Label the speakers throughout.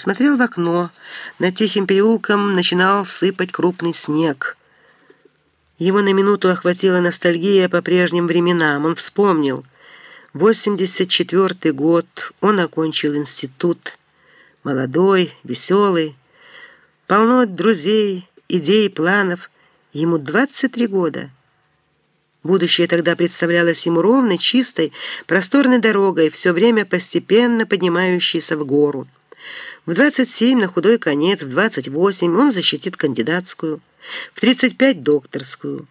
Speaker 1: Посмотрел в окно. Над тихим переулком начинал сыпать крупный снег. Его на минуту охватила ностальгия по прежним временам. Он вспомнил. 84 год. Он окончил институт. Молодой, веселый. Полно друзей, идей, планов. Ему 23 года. Будущее тогда представлялось ему ровной, чистой, просторной дорогой, все время постепенно поднимающейся в гору. В 27 на худой конец, в 28 он защитит кандидатскую, в 35 докторскую.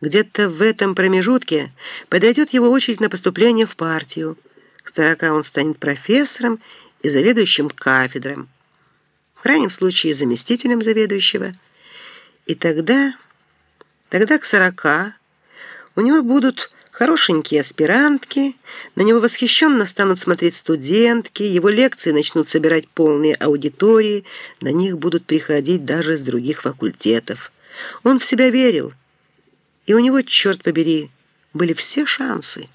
Speaker 1: Где-то в этом промежутке подойдет его очередь на поступление в партию. К 40 он станет профессором и заведующим кафедром. В крайнем случае заместителем заведующего. И тогда, тогда к 40 у него будут хорошенькие аспирантки, на него восхищенно станут смотреть студентки, его лекции начнут собирать полные аудитории, на них будут приходить даже с других факультетов. Он в себя верил, и у него, черт побери, были все шансы.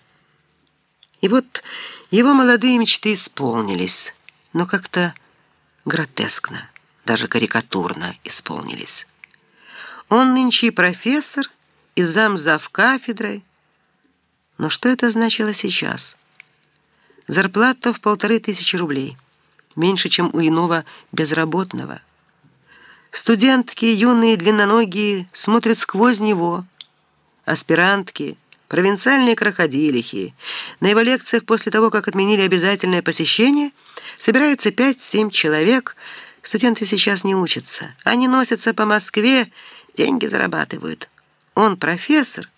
Speaker 1: И вот его молодые мечты исполнились, но как-то гротескно, даже карикатурно исполнились. Он нынче и профессор, и замзав кафедрой. Но что это значило сейчас? Зарплата в полторы тысячи рублей, меньше, чем у иного безработного. Студентки, юные длинноногие, смотрят сквозь него. Аспирантки, провинциальные крокодилихи. На его лекциях после того, как отменили обязательное посещение, собирается 5-7 человек. Студенты сейчас не учатся. Они носятся по Москве, деньги зарабатывают. Он профессор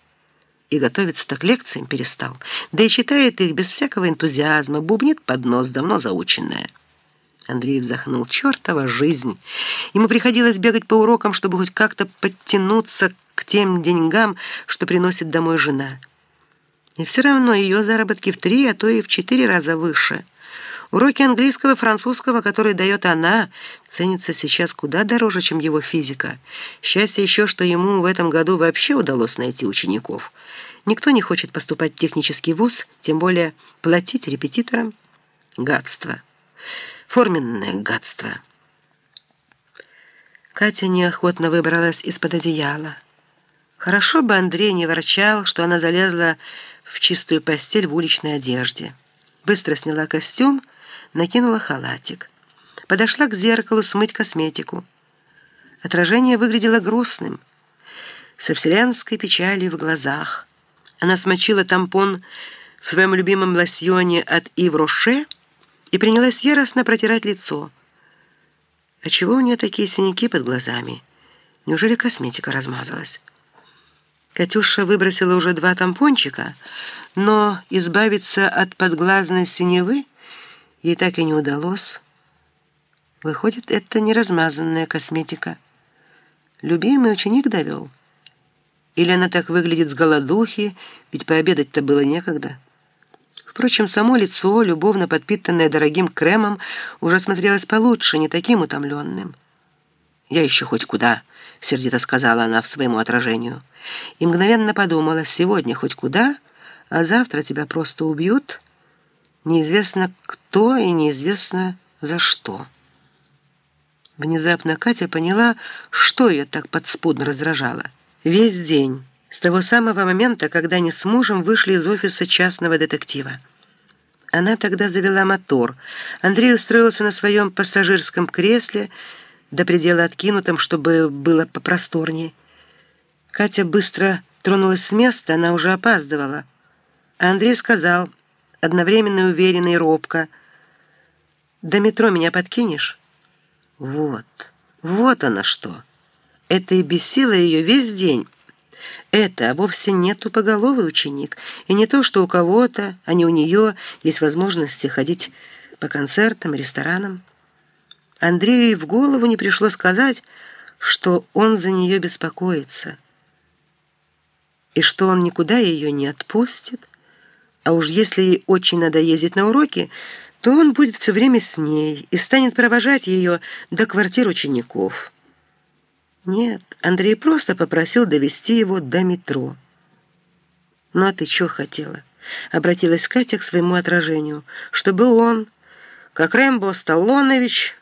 Speaker 1: и готовиться-то к лекциям перестал, да и читает их без всякого энтузиазма, бубнит под нос, давно заученное. Андрей вздохнул. Чертова жизнь! Ему приходилось бегать по урокам, чтобы хоть как-то подтянуться к тем деньгам, что приносит домой жена. И все равно ее заработки в три, а то и в четыре раза выше – Уроки английского и французского, которые дает она, ценятся сейчас куда дороже, чем его физика. Счастье еще, что ему в этом году вообще удалось найти учеников. Никто не хочет поступать в технический вуз, тем более платить репетиторам. Гадство. Форменное гадство. Катя неохотно выбралась из-под одеяла. Хорошо бы Андрей не ворчал, что она залезла в чистую постель в уличной одежде. Быстро сняла костюм, накинула халатик. Подошла к зеркалу смыть косметику. Отражение выглядело грустным, со вселенской печалью в глазах. Она смочила тампон в своем любимом лосьоне от Ив Роше и принялась яростно протирать лицо. А чего у нее такие синяки под глазами? Неужели косметика размазалась? Катюша выбросила уже два тампончика, но избавиться от подглазной синевы ей так и не удалось. Выходит, это не размазанная косметика. Любимый ученик довел. Или она так выглядит с голодухи, ведь пообедать-то было некогда. Впрочем, само лицо, любовно подпитанное дорогим кремом, уже смотрелось получше, не таким утомленным. «Я еще хоть куда», — сердито сказала она в своему отражению. И мгновенно подумала, «Сегодня хоть куда, а завтра тебя просто убьют». Неизвестно кто и неизвестно за что. Внезапно Катя поняла, что ее так подспудно раздражало. Весь день, с того самого момента, когда они с мужем вышли из офиса частного детектива. Она тогда завела мотор. Андрей устроился на своем пассажирском кресле, до предела откинутом, чтобы было попросторнее. Катя быстро тронулась с места, она уже опаздывала. А Андрей сказал одновременно уверенно и робко. «До метро меня подкинешь?» Вот, вот она что. Это и бесило ее весь день. Это а вовсе не тупоголовый ученик, и не то, что у кого-то, а не у нее, есть возможности ходить по концертам, ресторанам. Андрею и в голову не пришло сказать, что он за нее беспокоится, и что он никуда ее не отпустит, а уж если ей очень надо ездить на уроки, то он будет все время с ней и станет провожать ее до квартир учеников. Нет, Андрей просто попросил довести его до метро. «Ну а ты что хотела?» — обратилась Катя к своему отражению. «Чтобы он, как Рэмбо Сталлонович,